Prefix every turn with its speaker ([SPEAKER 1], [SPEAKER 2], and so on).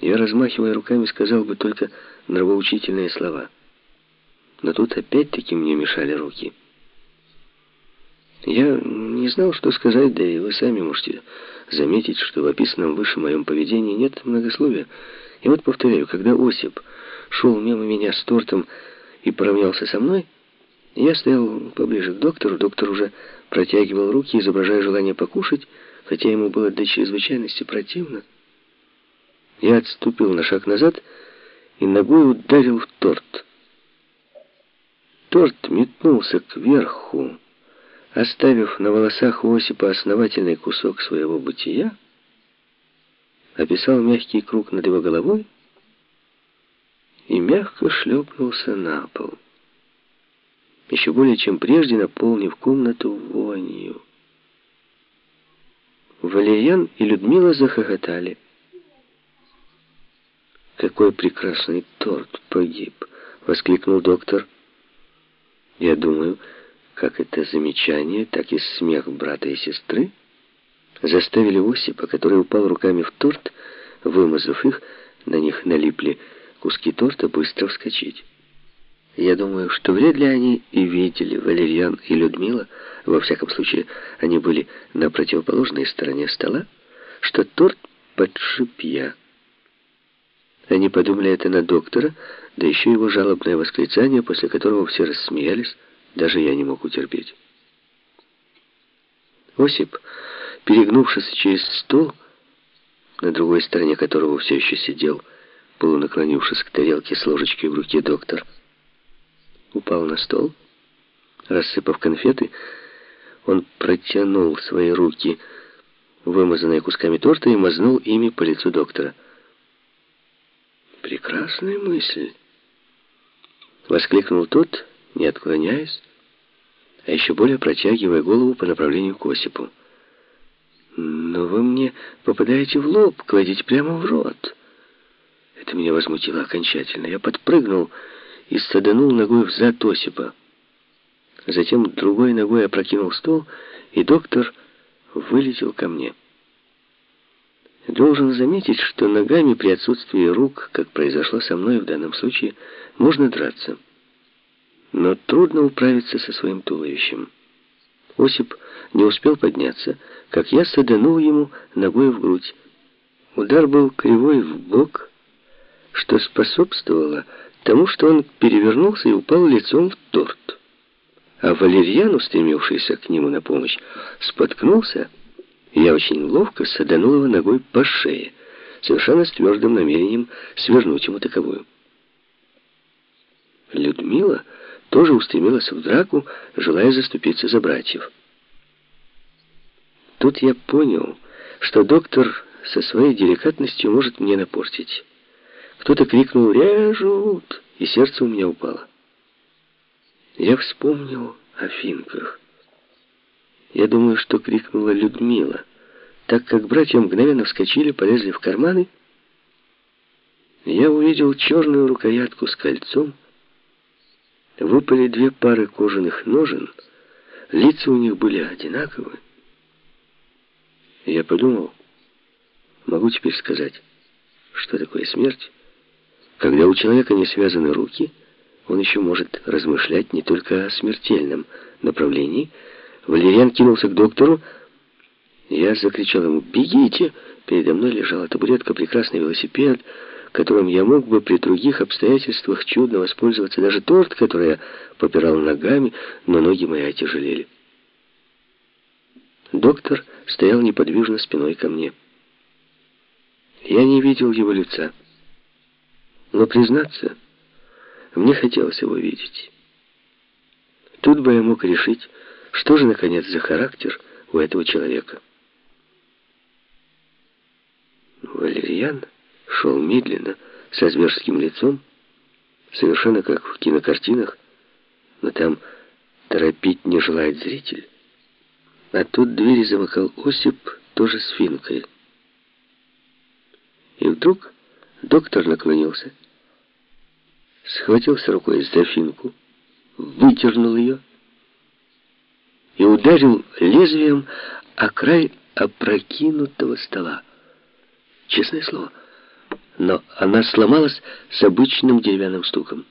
[SPEAKER 1] Я, размахивая руками, сказал бы только нравоучительные слова. Но тут опять-таки мне мешали руки. Я не знал, что сказать, да и вы сами можете заметить, что в описанном выше моем поведении нет многословия. И вот повторяю, когда Осип шел мимо меня с тортом и поравнялся со мной, я стоял поближе к доктору, доктор уже протягивал руки, изображая желание покушать, хотя ему было до чрезвычайности противно. Я отступил на шаг назад и ногой ударил в торт. Торт метнулся кверху, оставив на волосах у Осипа основательный кусок своего бытия, описал мягкий круг над его головой и мягко шлепнулся на пол, еще более чем прежде наполнив комнату вонью. Валерьян и Людмила захохотали. «Какой прекрасный торт погиб!» — воскликнул доктор. «Я думаю...» как это замечание, так и смех брата и сестры заставили Осипа, который упал руками в торт, вымазав их, на них налипли куски торта, быстро вскочить. Я думаю, что вряд ли они и видели Валерьян и Людмила, во всяком случае, они были на противоположной стороне стола, что торт подшиб я. Они подумали это на доктора, да еще его жалобное восклицание, после которого все рассмеялись, даже я не мог утерпеть. Осип, перегнувшись через стол, на другой стороне которого все еще сидел, полунаклонившись к тарелке с ложечкой в руке доктор, упал на стол. Рассыпав конфеты, он протянул свои руки, вымазанные кусками торта, и мазнул ими по лицу доктора. «Прекрасная мысль!» — воскликнул тот, не отклоняясь, а еще более протягивая голову по направлению к Осипу. «Но вы мне попадаете в лоб, кладите прямо в рот». Это меня возмутило окончательно. Я подпрыгнул и саданул ногой в зад Осипа. Затем другой ногой опрокинул стол, и доктор вылетел ко мне. Должен заметить, что ногами при отсутствии рук, как произошло со мной в данном случае, можно драться но трудно управиться со своим туловищем. Осип не успел подняться, как я саданул ему ногой в грудь. Удар был кривой в бок, что способствовало тому, что он перевернулся и упал лицом в торт. А Валерьян, устремившийся к нему на помощь, споткнулся, я очень ловко саданул его ногой по шее, совершенно с твердым намерением свернуть ему таковую. Людмила тоже устремилась в драку, желая заступиться за братьев. Тут я понял, что доктор со своей деликатностью может мне напортить. Кто-то крикнул «Режут!» и сердце у меня упало. Я вспомнил о финках. Я думаю, что крикнула Людмила, так как братья мгновенно вскочили, полезли в карманы. Я увидел черную рукоятку с кольцом, Выпали две пары кожаных ножен, лица у них были одинаковые. Я подумал, могу теперь сказать, что такое смерть. Когда у человека не связаны руки, он еще может размышлять не только о смертельном направлении. Валериан кинулся к доктору. Я закричал ему «Бегите!» Передо мной лежала табуретка, прекрасный велосипед — которым я мог бы при других обстоятельствах чудно воспользоваться, даже торт, который я попирал ногами, но ноги мои отяжелели. Доктор стоял неподвижно спиной ко мне. Я не видел его лица, но, признаться, мне хотелось его видеть. Тут бы я мог решить, что же, наконец, за характер у этого человека. Валерьян шел медленно, со зверским лицом, совершенно как в кинокартинах, но там торопить не желает зритель. А тут двери замыкал Осип, тоже с финкой. И вдруг доктор наклонился, схватился рукой за финку, выдернул ее и ударил лезвием о край опрокинутого стола. Честное слово, но она сломалась с обычным деревянным стуком.